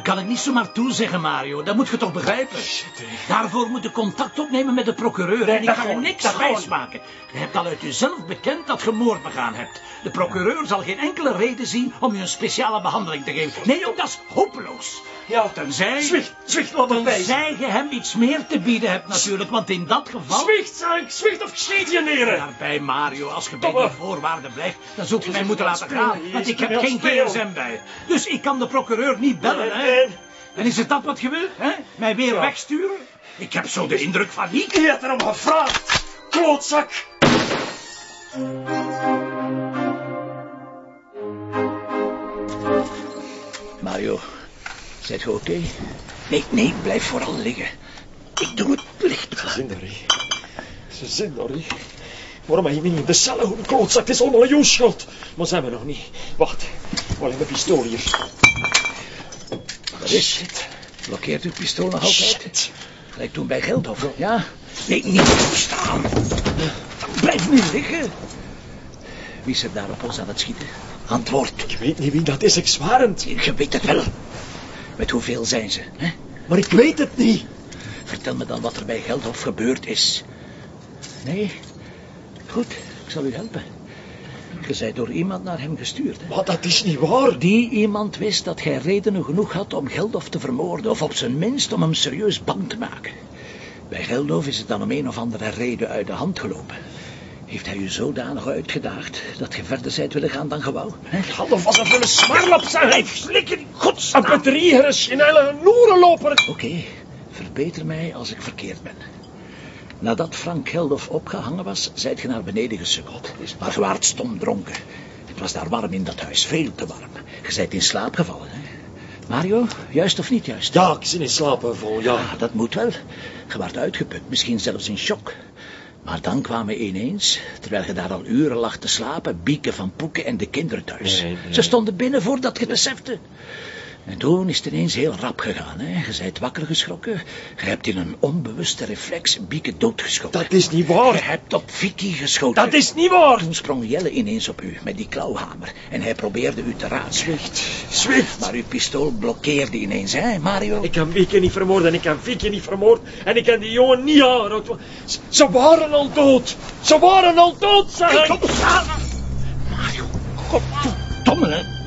kan ik niet zomaar toezeggen, Mario. Dat moet je toch begrijpen? Daarvoor moet je contact opnemen met de procureur. En ik dat ga niks dat wijsmaken. Je hebt al uit jezelf bekend dat je moord begaan hebt. De procureur zal geen enkele reden zien om je een speciale behandeling te geven. Nee, ook dat is hopeloos. Ja, Tenzij... Zwicht, zwicht, bij. Tenzij je hem iets meer te bieden hebt natuurlijk. Want in dat geval... Zwicht, zeg ik, zwicht of schiet je neer. Daarbij, Mario, als je bij die voorwaarden blijft, dan zult je mij moeten laten gaan. Want ik heb geen gsm bij. Dus ik kan de procureur niet bellen, Nee, hè? En is het dat wat je wilt, hè? Mij weer Ja. wegsturen? Ik heb zo de indruk van niet. Je hebt erom gevraagd, klootzak. Mario, zit je oké? Nee, nee, blijf vooral liggen. Ik doe het plicht. Ze zijn. Ze zijn. Waarom heb je niet in de cellen klootzak? Het is allemaal jouw schuld. Maar zijn we nog niet. Wacht, waar ligt mijn pistool hier? Blokkeert uw pistool nog altijd? Shit. Lijkt toen bij Geldhof, ja? Nee, niet staan. Blijf nu liggen. Wie er daar op ons aan het schieten? Antwoord. Ik weet niet wie dat is, ik zwaar het. Je weet het wel. Met hoeveel zijn ze, hè? Maar ik weet het niet. Vertel me dan wat er bij Geldhof gebeurd is. Nee? Goed, ik zal u helpen. Je bent door iemand naar hem gestuurd, hè? Maar dat is niet waar. Die iemand wist dat gij redenen genoeg had om Geldhof te vermoorden... of op zijn minst om hem serieus bang te maken. Bij Geldhof is het dan om een of andere reden uit de hand gelopen. Heeft hij u zodanig uitgedaagd dat je verder zijt willen gaan dan gewauw? hè? Half als een vuile smarlap zijn. Blijf slikken, Een godsnaam! bedrieger is geen hele noerenloper. Oké, verbeter mij als ik verkeerd ben. Nadat Frank Geldof opgehangen was, zijt ge naar beneden gesukkeld. Maar ge waart stom dronken. Het was daar warm in dat huis, veel te warm. Je zijt in slaap gevallen, hè? Mario, juist of niet juist? Ja, ik zit in slaap vol, ja. Ah, dat moet wel. Je waart uitgeput, misschien zelfs in shock. Maar dan kwamen ineens, terwijl je daar al uren lag te slapen, Bieke van Poeken en de kinderen thuis. Nee, nee. Ze stonden binnen voordat je het besefte. En toen is het ineens heel rap gegaan. Hè? Je zijt wakker geschrokken. Je hebt in een onbewuste reflex Bieke doodgeschoten. Dat is niet Je waar. hebt op Vicky geschoten. Dat is niet waar. Toen sprong Jelle ineens op u met die klauwhamer. En hij probeerde u te raken. Zwicht, zwicht. Maar uw pistool blokkeerde ineens, hè, Mario? Ik kan Wieke niet vermoorden en ik kan Vicky niet vermoord. En ik kan die jongen niet aanraken. Ze, waren al dood. Ze waren al dood, zeg ik. Mario, godverdomme,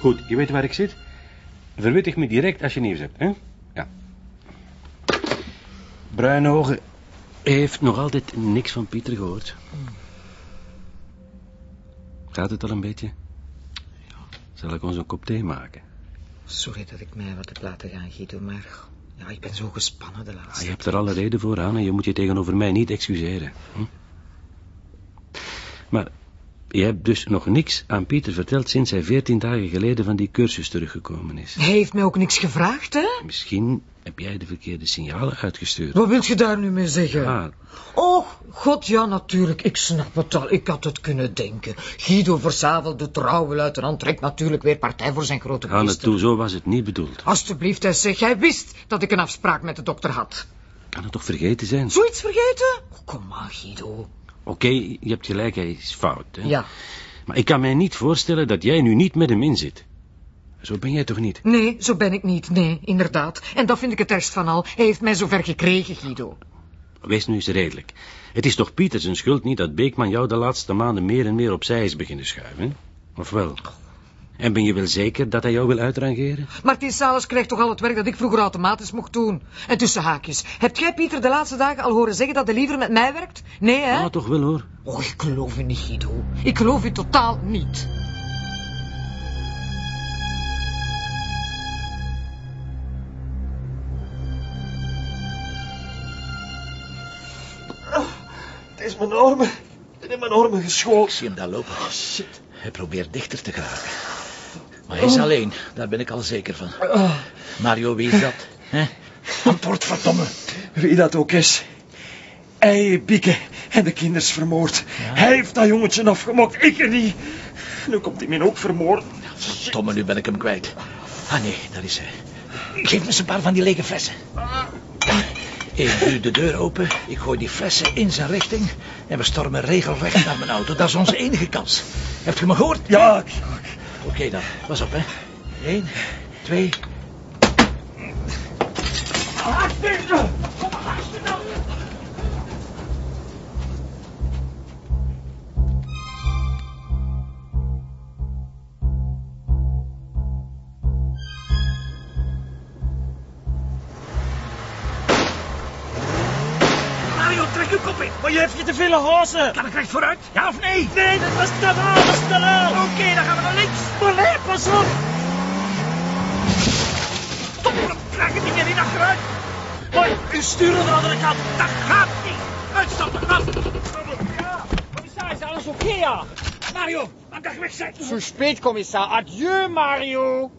Goed, je weet waar ik zit? Verwittig me direct als je nieuws hebt, hè? Ja. Bruine ogen heeft nog altijd niks van Pieter gehoord. Gaat het al een beetje? Zal ik ons een kop thee maken? Sorry dat ik mij wat heb laten gaan, Guido, maar ja, ik ben zo gespannen de Ah, laatste. je hebt er alle reden voor aan en je moet je tegenover mij niet excuseren. Hm? Maar je hebt dus nog niks aan Pieter verteld sinds hij veertien dagen geleden van die cursus teruggekomen is. Hij heeft mij ook niks gevraagd, hè? Misschien heb jij de verkeerde signalen uitgestuurd. Wat wilt je daar nu mee zeggen? Ah, Oh, god, ja, natuurlijk. Ik snap het al. Ik had het kunnen denken. Guido Versavel, de trouwe luitenant, trekt natuurlijk weer partij voor zijn grote ga het meester. toe, zo was het niet bedoeld. Alsjeblieft, hij zegt, hij wist dat ik een afspraak met de dokter had. Kan het toch vergeten zijn? Zoiets vergeten? Oh, kom maar, Guido. Oké, je hebt gelijk, hij is fout. Hè? Ja. Maar ik kan mij niet voorstellen dat jij nu niet met hem in zit. Zo ben jij toch niet? Nee, zo ben ik niet. Nee, inderdaad. En dat vind ik het ergst van al. Hij heeft mij zover gekregen, Guido. Wees nu eens redelijk. Het is toch Pieter zijn schuld niet dat Beekman jou de laatste maanden meer en meer opzij is beginnen schuiven? hè? Of wel? En ben je wel zeker dat hij jou wil uitrangeren? Martin Salis krijgt toch al het werk dat ik vroeger automatisch mocht doen. En tussen haakjes. Hebt jij Pieter de laatste dagen al horen zeggen dat hij liever met mij werkt? Nee, hè? Ja, toch wel hoor. Oh, ik geloof u niet, Guido. Ik geloof u totaal niet. Het is mijn armen. Het is mijn armen Ik geschoten. zie hem daar lopen. Shit. Hij probeert dichter te geraken. Maar hij is alleen, daar ben ik al zeker van. Mario, wie is dat? Hè? Antwoord, verdomme. Wie dat ook is. Hij, Bieke en de kinders vermoord. Hij heeft dat jongetje afgemokt, ik er niet. Nu komt hij mij ook vermoorden. Verdomme, nu ben ik hem kwijt. Ah nee, daar is hij. Geef me eens een paar van die lege flessen. Ik doe de deur open, ik gooi die flessen in zijn richting... en we stormen regelrecht naar mijn auto. Dat is onze enige kans. Hebt je me gehoord? Ja, Oké dan, pas op hè. Eén, twee... Mario, trek uw kop in. maar je hebt je te veel hazen. Kan ik recht vooruit? Ja of nee? Nee, dat was te laat, dat is te laat. Oké, dan gaan we naar links. Maar nee, pas op. Trek het ding niet achteruit. Maar u stuurde de andere kant. Dat gaat niet. Uitstappen, af. Ja, commissaris, is alles oké, ja? Mario, aan de weg zijn. Zu spät, Kommissar. Adieu, Mario.